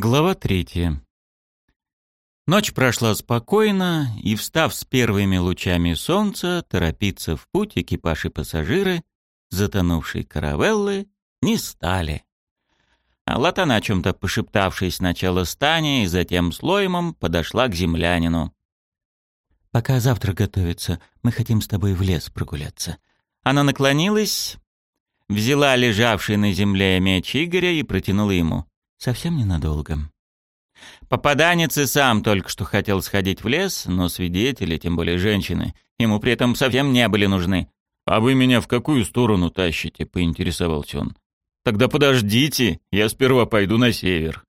Глава третья. Ночь прошла спокойно, и, встав с первыми лучами солнца, торопиться в путь экипаж и пассажиры затонувшей каравеллы не стали. А Латана, о чем-то пошептавшись сначала с Таней, затем с Лоймом, подошла к землянину. «Пока завтра готовится, мы хотим с тобой в лес прогуляться». Она наклонилась, взяла лежавший на земле меч Игоря и протянула ему. Совсем ненадолго. Попаданец и сам только что хотел сходить в лес, но свидетели, тем более женщины, ему при этом совсем не были нужны. «А вы меня в какую сторону тащите?» — поинтересовался он. «Тогда подождите, я сперва пойду на север».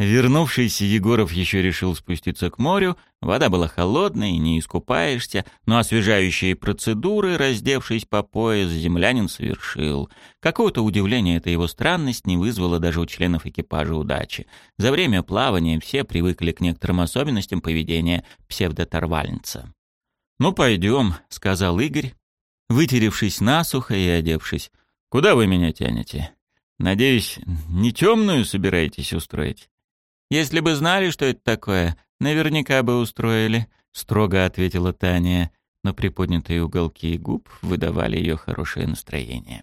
Вернувшийся Егоров еще решил спуститься к морю. Вода была холодной, не искупаешься, но освежающие процедуры, раздевшись по пояс, землянин совершил. Какое-то удивление эта его странность не вызвала даже у членов экипажа удачи. За время плавания все привыкли к некоторым особенностям поведения псевдоторвальница. «Ну, пойдем», — сказал Игорь, вытеревшись насухо и одевшись. «Куда вы меня тянете? Надеюсь, не темную собираетесь устроить?» «Если бы знали, что это такое, наверняка бы устроили», — строго ответила Таня, но приподнятые уголки губ выдавали ее хорошее настроение.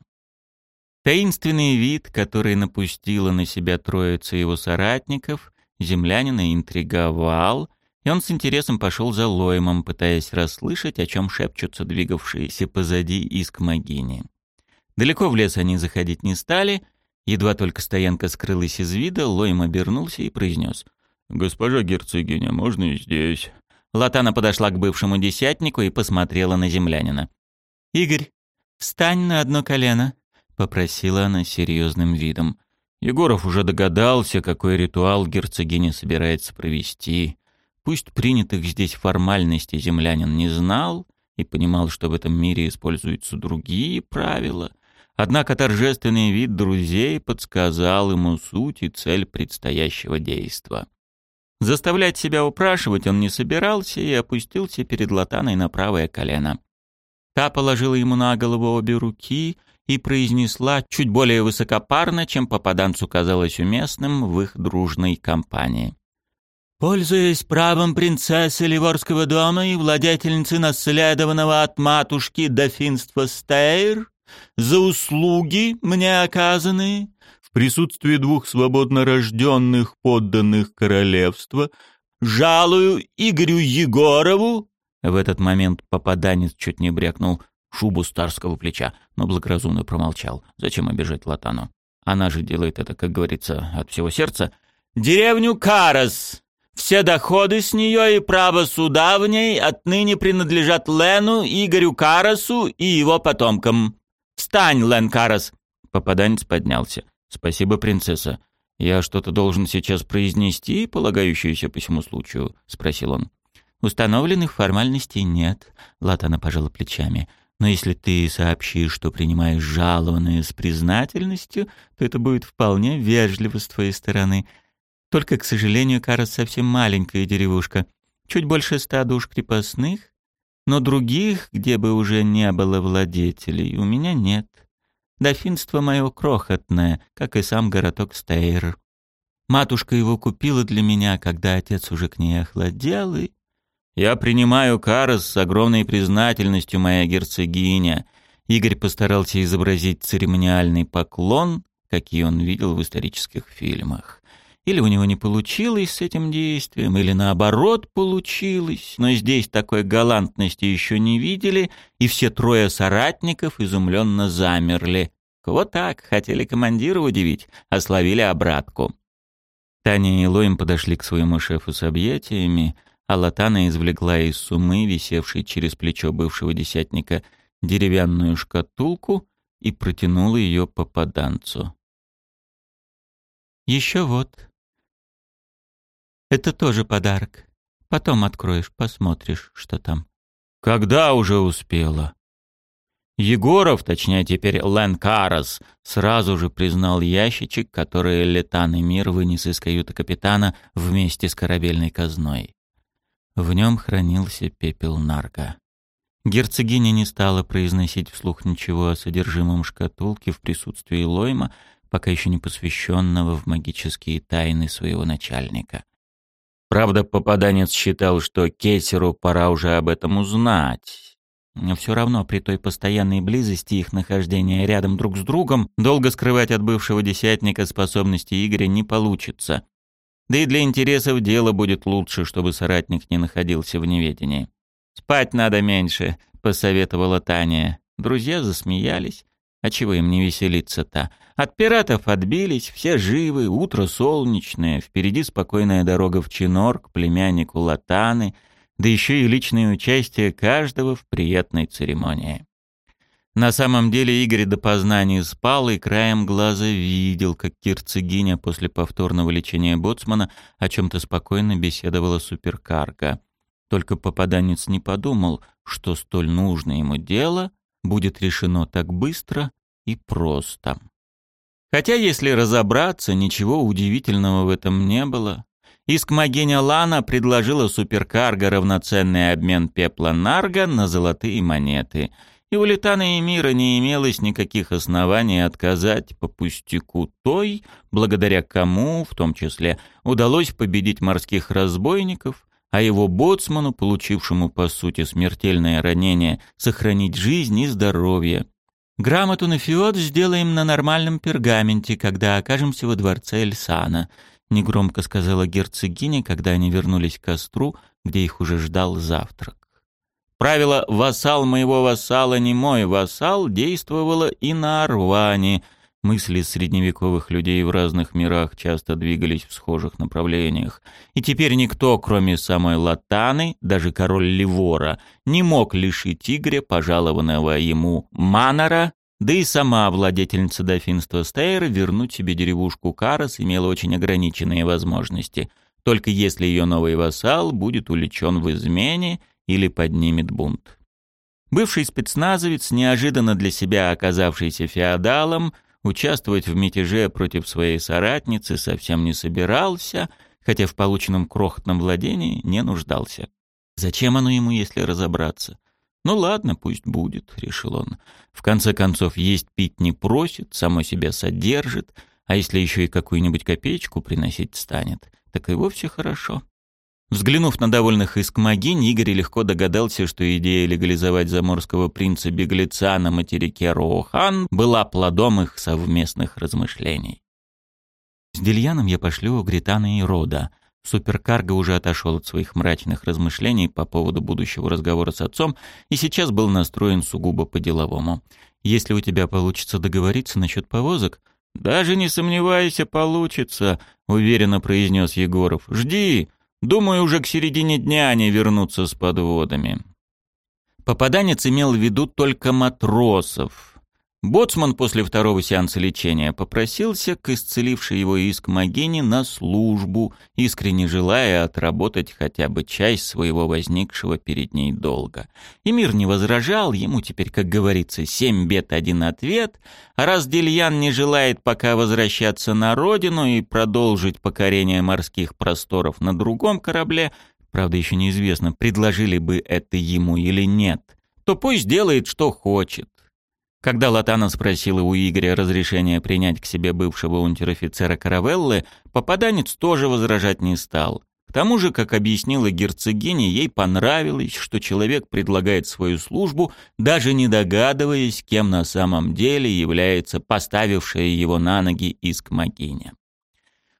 Таинственный вид, который напустила на себя троица его соратников, землянина интриговал, и он с интересом пошел за Лоймом, пытаясь расслышать, о чем шепчутся двигавшиеся позади иск Магини. Далеко в лес они заходить не стали — Едва только стоянка скрылась из вида, Лойм обернулся и произнес. «Госпожа герцогиня, можно и здесь?» Латана подошла к бывшему десятнику и посмотрела на землянина. «Игорь, встань на одно колено», — попросила она серьезным видом. Егоров уже догадался, какой ритуал герцогиня собирается провести. Пусть принятых здесь формальностей землянин не знал и понимал, что в этом мире используются другие правила — Однако торжественный вид друзей подсказал ему суть и цель предстоящего действа. Заставлять себя упрашивать он не собирался и опустился перед Латаной на правое колено. Та положила ему на голову обе руки и произнесла чуть более высокопарно, чем попаданцу казалось уместным в их дружной компании. Пользуясь правом принцессы Ливорского дома и владетельницы наследованного от матушки дофинства Стейр, за услуги, мне оказанные, в присутствии двух свободно рожденных подданных королевства, жалую Игорю Егорову». В этот момент попаданец чуть не брякнул шубу старского плеча, но благоразумно промолчал. Зачем обижать Латану? Она же делает это, как говорится, от всего сердца. «Деревню Карас!» Все доходы с нее и право суда в ней отныне принадлежат Лену, Игорю Карасу и его потомкам. «Встань, Лэн Карас!» Попаданец поднялся. «Спасибо, принцесса. Я что-то должен сейчас произнести, полагающуюся по всему случаю?» — спросил он. «Установленных формальностей нет», — Латана пожала плечами. «Но если ты сообщишь, что принимаешь жалованное с признательностью, то это будет вполне вежливо с твоей стороны. Только, к сожалению, Карас совсем маленькая деревушка. Чуть больше ста душ крепостных, но других, где бы уже не было владетелей, у меня нет. Дофинство мое крохотное, как и сам городок Стейр. Матушка его купила для меня, когда отец уже к ней охладел, и... «Я принимаю Карас с огромной признательностью, моя герцогиня». Игорь постарался изобразить церемониальный поклон, какие он видел в исторических фильмах. Или у него не получилось с этим действием, или наоборот получилось, но здесь такой галантности еще не видели, и все трое соратников изумленно замерли. Вот так, хотели командира удивить, а словили обратку. Таня и Лоем подошли к своему шефу с объятиями, а Латана извлекла из сумы, висевшей через плечо бывшего десятника, деревянную шкатулку и протянула ее попаданцу. «Еще вот», это тоже подарок. Потом откроешь, посмотришь, что там. Когда уже успела? Егоров, точнее теперь Лен Карас, сразу же признал ящичек, который Летан и Мир вынес из каюты капитана вместе с корабельной казной. В нем хранился пепел нарга. Герцогиня не стала произносить вслух ничего о содержимом шкатулки в присутствии Лойма, пока еще не посвященного в магические тайны своего начальника. Правда, попаданец считал, что Кесеру пора уже об этом узнать. Но все равно при той постоянной близости их нахождения рядом друг с другом долго скрывать от бывшего десятника способности Игоря не получится. Да и для интересов дела будет лучше, чтобы соратник не находился в неведении. «Спать надо меньше», — посоветовала Таня. Друзья засмеялись. А чего им не веселиться-то? От пиратов отбились, все живы, утро солнечное, впереди спокойная дорога в Чинор к племяннику Латаны, да еще и личное участие каждого в приятной церемонии. На самом деле Игорь допоздна не спал и краем глаза видел, как кирцегиня после повторного лечения боцмана о чем-то спокойно беседовала суперкарга. Только попаданец не подумал, что столь нужное ему дело будет решено так быстро и просто. Хотя, если разобраться, ничего удивительного в этом не было. Искмогиня Лана предложила суперкарго равноценный обмен пепла Нарга на золотые монеты. И у Литана и Мира не имелось никаких оснований отказать по пустяку той, благодаря кому, в том числе, удалось победить морских разбойников, а его боцману, получившему по сути смертельное ранение, сохранить жизнь и здоровье. Грамоту на фиот сделаем на нормальном пергаменте, когда окажемся во дворце Эльсана, негромко сказала герцогиня, когда они вернулись к костру, где их уже ждал завтрак. Правило «вассал моего вассала не мой вассал» действовало и на Арване – Мысли средневековых людей в разных мирах часто двигались в схожих направлениях. И теперь никто, кроме самой Латаны, даже король Ливора, не мог лишить Игоря пожалованного ему Манора, да и сама владетельница дофинства Стейра вернуть себе деревушку Карас имела очень ограниченные возможности, только если ее новый вассал будет уличен в измене или поднимет бунт. Бывший спецназовец, неожиданно для себя оказавшийся феодалом, Участвовать в мятеже против своей соратницы совсем не собирался, хотя в полученном крохотном владении не нуждался. Зачем оно ему, если разобраться? Ну ладно, пусть будет, решил он. В конце концов, есть пить не просит, само себя содержит, а если еще и какую-нибудь копеечку приносить станет, так и вовсе хорошо. Взглянув на довольных искмогинь, Игорь легко догадался, что идея легализовать заморского принца-беглеца на материке Роухан была плодом их совместных размышлений. «С Дельяном я пошлю Гритана и Рода». Суперкарго уже отошел от своих мрачных размышлений по поводу будущего разговора с отцом и сейчас был настроен сугубо по-деловому. «Если у тебя получится договориться насчет повозок...» «Даже не сомневайся, получится», — уверенно произнес Егоров. «Жди, Думаю, уже к середине дня они вернутся с подводами. Попаданец имел в виду только матросов. Боцман после второго сеанса лечения попросился к исцелившей его иск Магине на службу, искренне желая отработать хотя бы часть своего возникшего перед ней долга. И мир не возражал, ему теперь, как говорится, семь бед, один ответ, а раз Дельян не желает пока возвращаться на родину и продолжить покорение морских просторов на другом корабле, правда еще неизвестно, предложили бы это ему или нет, то пусть делает, что хочет. Когда Латана спросила у Игоря разрешения принять к себе бывшего унтер-офицера Каравеллы, попаданец тоже возражать не стал. К тому же, как объяснила герцогиня, ей понравилось, что человек предлагает свою службу, даже не догадываясь, кем на самом деле является поставившая его на ноги искмогиня.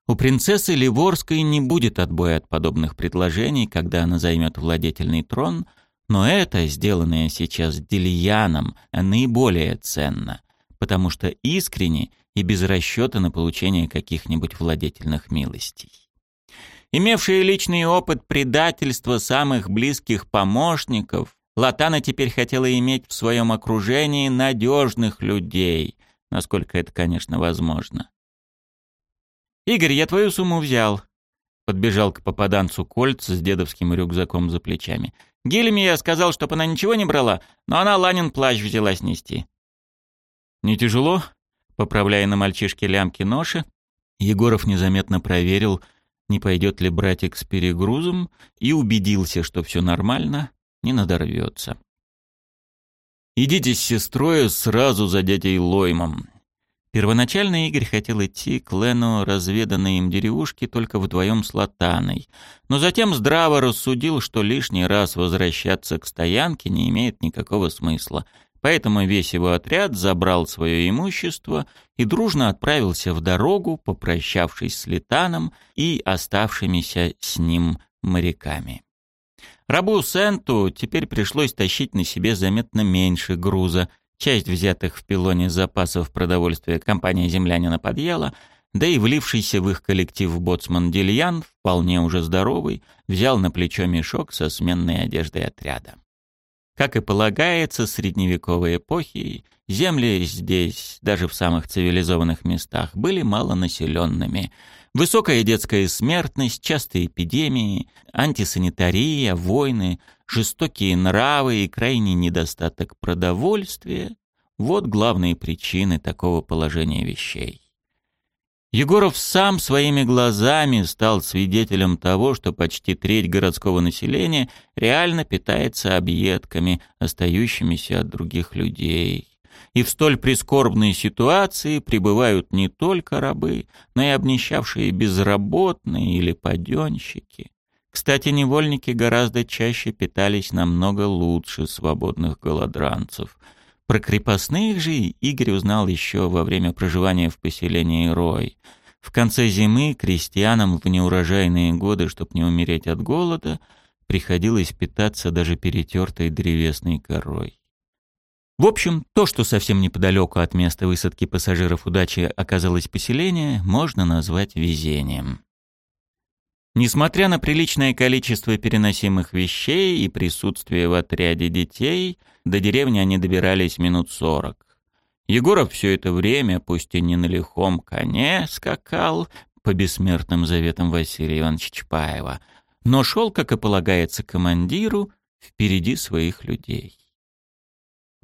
У принцессы Ливорской не будет отбоя от подобных предложений, когда она займет владетельный трон – но это, сделанное сейчас Дильяном, наиболее ценно, потому что искренне и без расчета на получение каких-нибудь владетельных милостей. Имевшие личный опыт предательства самых близких помощников, Латана теперь хотела иметь в своем окружении надежных людей, насколько это, конечно, возможно. «Игорь, я твою сумму взял», — подбежал к попаданцу Кольц с дедовским рюкзаком за плечами. Гильмия сказал, чтоб она ничего не брала, но она Ланин плащ взялась нести. «Не тяжело?» Поправляя на мальчишке лямки ноши, Егоров незаметно проверил, не пойдет ли братик с перегрузом, и убедился, что все нормально, не надорвется. «Идите с сестрой сразу за дядей Лоймом. Первоначально Игорь хотел идти к Лену разведанной им деревушке только вдвоем с Латаной, но затем здраво рассудил, что лишний раз возвращаться к стоянке не имеет никакого смысла, поэтому весь его отряд забрал свое имущество и дружно отправился в дорогу, попрощавшись с Летаном и оставшимися с ним моряками. Рабу Сенту теперь пришлось тащить на себе заметно меньше груза, Часть взятых в пилоне запасов продовольствия компания землянина подъела, да и влившийся в их коллектив боцман Дильян, вполне уже здоровый, взял на плечо мешок со сменной одеждой отряда. Как и полагается, средневековой эпохи земли здесь, даже в самых цивилизованных местах, были малонаселенными. Высокая детская смертность, частые эпидемии, антисанитария, войны, жестокие нравы и крайний недостаток продовольствия — вот главные причины такого положения вещей. Егоров сам своими глазами стал свидетелем того, что почти треть городского населения реально питается объедками, остающимися от других людей. И в столь прискорбной ситуации пребывают не только рабы, но и обнищавшие безработные или паденщики. Кстати, невольники гораздо чаще питались намного лучше свободных голодранцев. Про крепостных же Игорь узнал еще во время проживания в поселении Рой. В конце зимы крестьянам в неурожайные годы, чтобы не умереть от голода, приходилось питаться даже перетертой древесной корой. В общем, то, что совсем неподалеку от места высадки пассажиров удачи оказалось поселение, можно назвать везением. Несмотря на приличное количество переносимых вещей и присутствие в отряде детей, до деревни они добирались минут сорок. Егоров все это время, пусть и не на лихом коне, скакал по бессмертным заветам Василия Ивановича Чапаева, но шел, как и полагается командиру, впереди своих людей.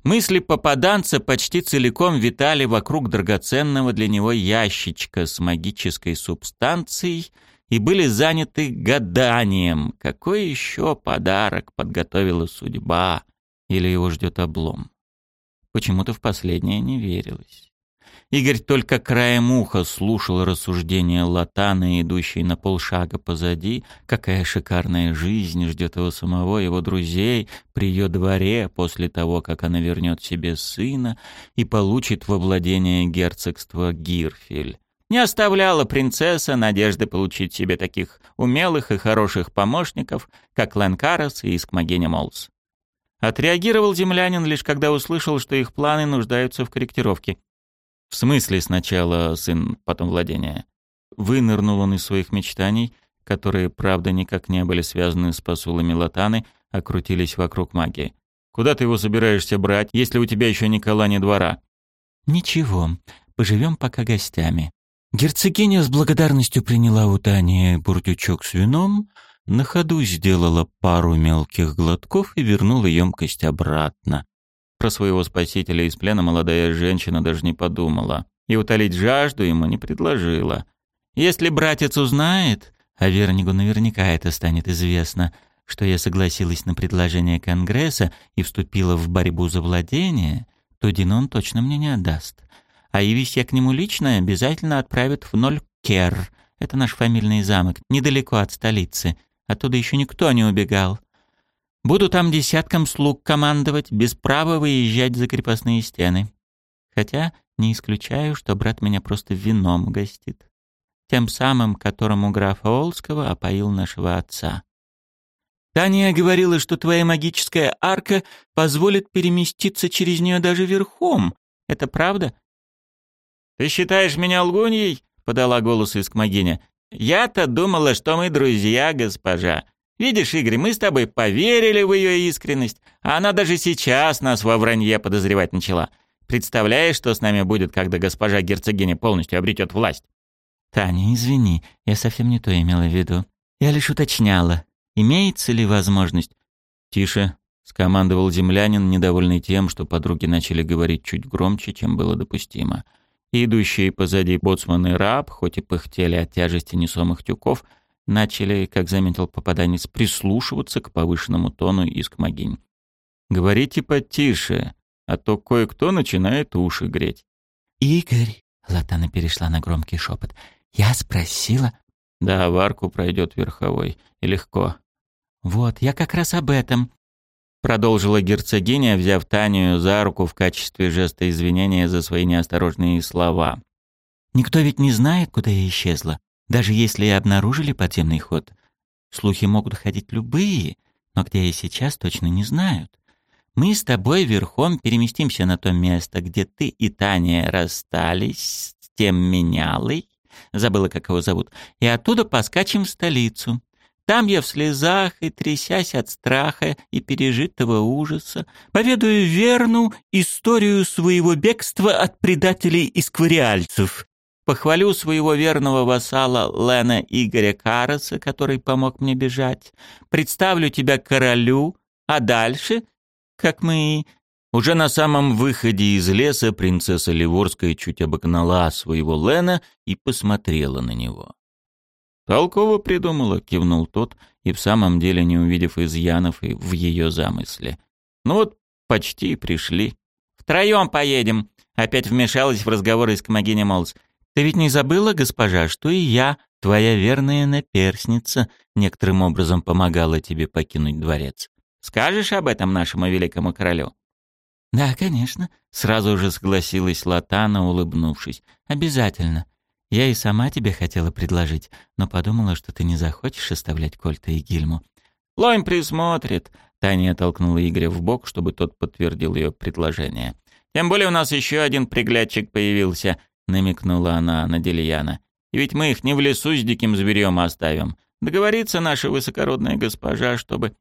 Мысли попаданца почти целиком витали вокруг драгоценного для него ящичка с магической субстанцией — и были заняты гаданием, какой еще подарок подготовила судьба или его ждет облом. Почему-то в последнее не верилось. Игорь только краем уха слушал рассуждения Латана, идущей на полшага позади, какая шикарная жизнь ждет его самого, его друзей при ее дворе после того, как она вернет себе сына и получит во владение герцогство Гирфель. Не оставляла принцесса надежды получить себе таких умелых и хороших помощников, как Лэн Карас и Искмогеня Молс. Отреагировал землянин лишь когда услышал, что их планы нуждаются в корректировке. В смысле сначала сын, потом владение. Вынырнул он из своих мечтаний, которые, правда, никак не были связаны с посулами Латаны, а крутились вокруг магии. «Куда ты его собираешься брать, если у тебя еще ни кола, ни двора?» «Ничего, поживем пока гостями. Герцогиня с благодарностью приняла у Тани бурдючок с вином, на ходу сделала пару мелких глотков и вернула емкость обратно. Про своего спасителя из плена молодая женщина даже не подумала. И утолить жажду ему не предложила. Если братец узнает, а Вернигу наверняка это станет известно, что я согласилась на предложение Конгресса и вступила в борьбу за владение, то Динон точно мне не отдаст. А явись я к нему лично, обязательно отправят в Нолькер. Это наш фамильный замок, недалеко от столицы. Оттуда еще никто не убегал. Буду там десятком слуг командовать, без права выезжать за крепостные стены. Хотя не исключаю, что брат меня просто вином гостит. Тем самым, которым у графа Олского опоил нашего отца. Таня говорила, что твоя магическая арка позволит переместиться через нее даже верхом. Это правда? «Ты считаешь меня лгуньей?» — подала голос Искмогиня. «Я-то думала, что мы друзья, госпожа. Видишь, Игорь, мы с тобой поверили в ее искренность, а она даже сейчас нас во вранье подозревать начала. Представляешь, что с нами будет, когда госпожа герцогиня полностью обретет власть?» «Таня, извини, я совсем не то имела в виду. Я лишь уточняла, имеется ли возможность...» «Тише», — скомандовал землянин, недовольный тем, что подруги начали говорить чуть громче, чем было допустимо. Идущие позади боцман и раб, хоть и пыхтели от тяжести несомых тюков, начали, как заметил попаданец, прислушиваться к повышенному тону иск могинь. «Говорите потише, а то кое-кто начинает уши греть». «Игорь, Латана перешла на громкий шепот. «Я спросила...» «Да, в арку пройдет верховой. И легко». «Вот, я как раз об этом», — продолжила герцогиня, взяв Танию за руку в качестве жеста извинения за свои неосторожные слова. «Никто ведь не знает, куда я исчезла, даже если и обнаружили подземный ход. Слухи могут ходить любые, но где я сейчас, точно не знают. Мы с тобой верхом переместимся на то место, где ты и Таня расстались с тем менялой, забыла, как его зовут, и оттуда поскачем в столицу. Там я в слезах и трясясь от страха и пережитого ужаса, поведаю верну историю своего бегства от предателей и сквариальцев. Похвалю своего верного вассала Лена Игоря Караса, который помог мне бежать. Представлю тебя королю, а дальше как мы...» Уже на самом выходе из леса принцесса Ливорская чуть обогнала своего Лена и посмотрела на него. «Толково придумала», — кивнул тот, и в самом деле не увидев изъянов и в ее замысле. «Ну вот, почти пришли». «Втроем поедем», — опять вмешалась в разговор Искмогиня Молс. «Ты ведь не забыла, госпожа, что и я, твоя верная наперсница, некоторым образом помогала тебе покинуть дворец?» Скажешь об этом нашему великому королю?» «Да, конечно», — сразу же согласилась Латана, улыбнувшись. «Обязательно. Я и сама тебе хотела предложить, но подумала, что ты не захочешь оставлять Кольта и Гильму». «Лойм присмотрит», — Таня толкнула Игоря в бок, чтобы тот подтвердил ее предложение. «Тем более у нас еще один приглядчик появился», — намекнула она на Делияна. «И ведь мы их не в лесу с диким зверем оставим. Договорится наша высокородная госпожа, чтобы...»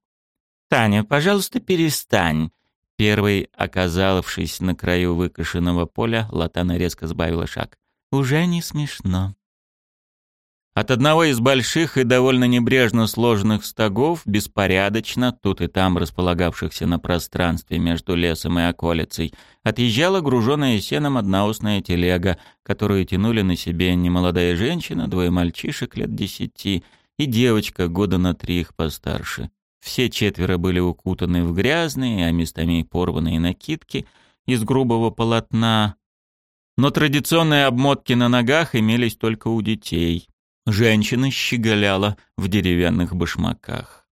«Таня, пожалуйста, перестань». Первый, оказавшись на краю выкошенного поля, Латана резко сбавила шаг. «Уже не смешно». От одного из больших и довольно небрежно сложенных стогов, беспорядочно, тут и там располагавшихся на пространстве между лесом и околицей, отъезжала груженная сеном одноосная телега, которую тянули на себе немолодая женщина, двое мальчишек лет десяти и девочка года на три их постарше. Все четверо были укутаны в грязные, а местами порванные накидки из грубого полотна. Но традиционные обмотки на ногах имелись только у детей. Женщина щеголяла в деревянных башмаках.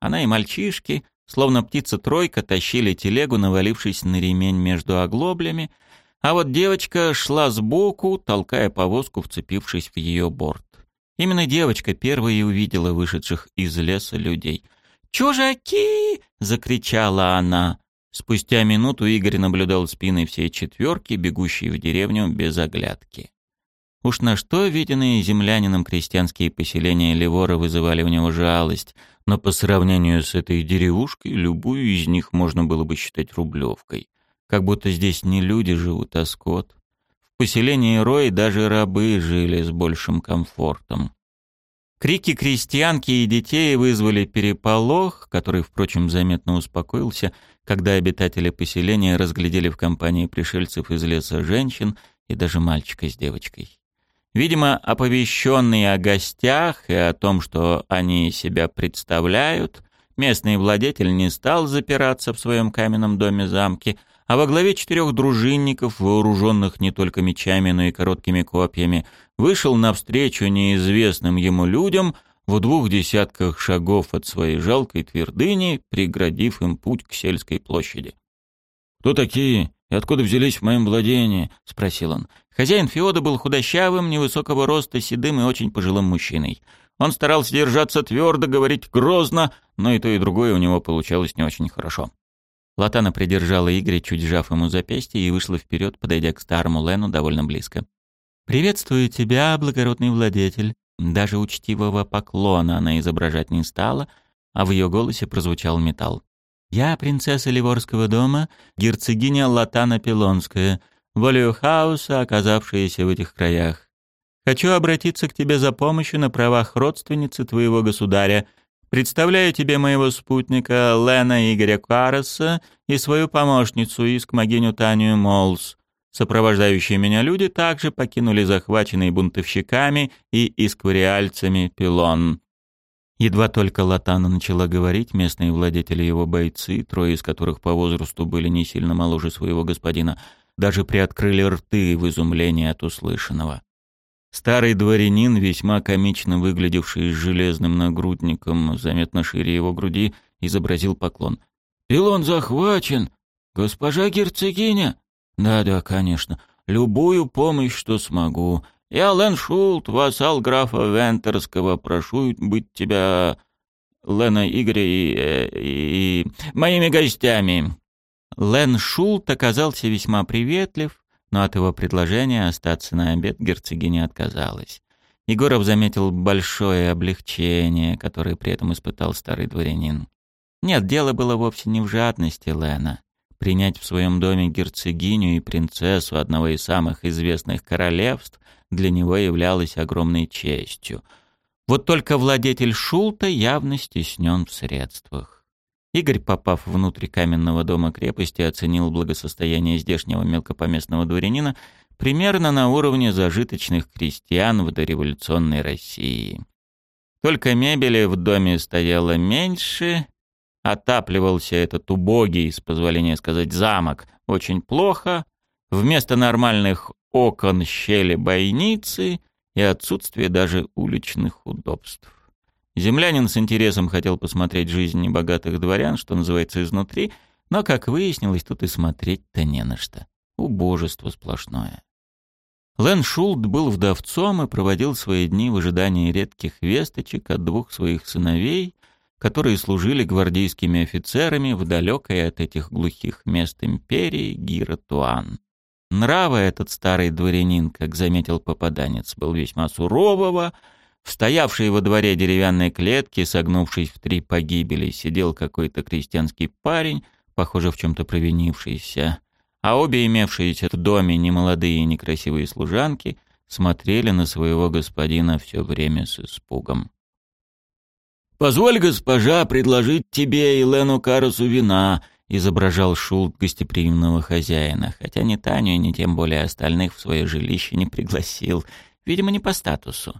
Она и мальчишки, словно птица-тройка, тащили телегу, навалившись на ремень между оглоблями, а вот девочка шла сбоку, толкая повозку, вцепившись в ее борт. Именно девочка первая и увидела вышедших из леса людей. «Чужаки!» — закричала она. Спустя минуту Игорь наблюдал спины всей четверки, бегущие в деревню без оглядки. Уж на что виденные землянином крестьянские поселения Ливора вызывали у него жалость, но по сравнению с этой деревушкой любую из них можно было бы считать рублевкой. Как будто здесь не люди живут, а скот поселении Рои даже рабы жили с большим комфортом. Крики крестьянки и детей вызвали переполох, который, впрочем, заметно успокоился, когда обитатели поселения разглядели в компании пришельцев из леса женщин и даже мальчика с девочкой. Видимо, оповещенные о гостях и о том, что они себя представляют, местный владетель не стал запираться в своем каменном доме-замке, а во главе четырех дружинников, вооруженных не только мечами, но и короткими копьями, вышел навстречу неизвестным ему людям в двух десятках шагов от своей жалкой твердыни, преградив им путь к сельской площади. «Кто такие и откуда взялись в моем владении?» — спросил он. Хозяин Феода был худощавым, невысокого роста, седым и очень пожилым мужчиной. Он старался держаться твердо, говорить грозно, но и то, и другое у него получалось не очень хорошо. Латана придержала Игоря, чуть сжав ему запястье, и вышла вперед, подойдя к старому Лену довольно близко. «Приветствую тебя, благородный владетель». Даже учтивого поклона она изображать не стала, а в ее голосе прозвучал металл. «Я принцесса Ливорского дома, герцогиня Латана Пилонская, волею хаоса, оказавшаяся в этих краях. Хочу обратиться к тебе за помощью на правах родственницы твоего государя, Представляю тебе моего спутника Лена Игоря Караса и свою помощницу Искмогиню Танию Молс. Сопровождающие меня люди также покинули захваченный бунтовщиками и исквариальцами пилон. Едва только Латана начала говорить, местные владетели его бойцы, трое из которых по возрасту были не сильно моложе своего господина, даже приоткрыли рты в изумлении от услышанного. Старый дворянин, весьма комично выглядевший с железным нагрудником, заметно шире его груди, изобразил поклон. «Пилон захвачен! Госпожа герцогиня!» «Да-да, конечно. Любую помощь, что смогу. Я Лен Шулт, вассал графа Вентерского, прошу быть тебя, Лена Игоря и, э, и, и моими гостями». Лен Шулт оказался весьма приветлив, но от его предложения остаться на обед герцогиня отказалась. Егоров заметил большое облегчение, которое при этом испытал старый дворянин. Нет, дело было вовсе не в жадности Лена. Принять в своем доме герцогиню и принцессу одного из самых известных королевств для него являлось огромной честью. Вот только владетель Шулта явно стеснен в средствах. Игорь, попав внутрь каменного дома крепости, оценил благосостояние здешнего мелкопоместного дворянина примерно на уровне зажиточных крестьян в дореволюционной России. Только мебели в доме стояло меньше, отапливался этот убогий, с позволения сказать, замок очень плохо, вместо нормальных окон щели бойницы и отсутствие даже уличных удобств. Землянин с интересом хотел посмотреть жизнь небогатых дворян, что называется, изнутри, но, как выяснилось, тут и смотреть-то не на что. Убожество сплошное. Лэн Шулт был вдовцом и проводил свои дни в ожидании редких весточек от двух своих сыновей, которые служили гвардейскими офицерами в далекой от этих глухих мест империи Гиратуан. Нрава этот старый дворянин, как заметил попаданец, был весьма сурового, в стоявшей во дворе деревянной клетке, согнувшись в три погибели, сидел какой-то крестьянский парень, похоже, в чем-то провинившийся, а обе имевшиеся в доме немолодые и некрасивые служанки смотрели на своего господина все время с испугом. «Позволь, госпожа, предложить тебе и Лену Карусу вина», — изображал Шулт гостеприимного хозяина, хотя ни Таню, ни тем более остальных в свое жилище не пригласил, видимо, не по статусу.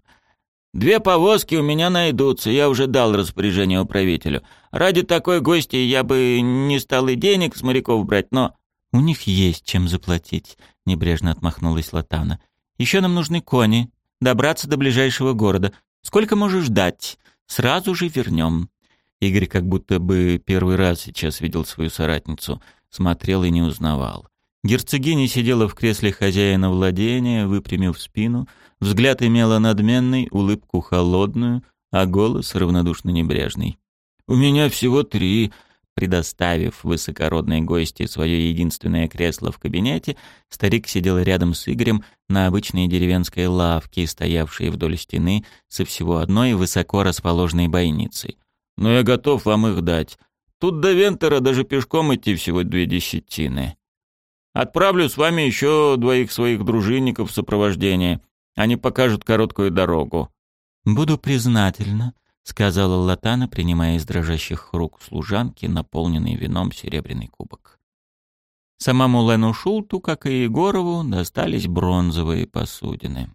Две повозки у меня найдутся, я уже дал распоряжение управителю. Ради такой гости я бы не стал и денег с моряков брать, но...» «У них есть чем заплатить», — небрежно отмахнулась Латана. «Еще нам нужны кони. Добраться до ближайшего города. Сколько можешь дать? Сразу же вернем». Игорь как будто бы первый раз сейчас видел свою соратницу, смотрел и не узнавал. Герцогиня сидела в кресле хозяина владения, выпрямив спину, Взгляд имела надменный, улыбку холодную, а голос равнодушно небрежный. «У меня всего три», Предоставив высокородной гости свое единственное кресло в кабинете, старик сидел рядом с Игорем на обычной деревенской лавке, стоявшей вдоль стены со всего одной высоко расположенной бойницей. «Но я готов вам их дать. Тут до Вентера даже пешком идти всего две десятины. Отправлю с вами еще двоих своих дружинников в сопровождение. Они покажут короткую дорогу». «Буду признательна», — сказала Латана, принимая из дрожащих рук служанки наполненный вином серебряный кубок. Самому Лену Шулту, как и Егорову, достались бронзовые посудины.